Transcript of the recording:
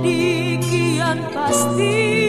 jadi kian pasti.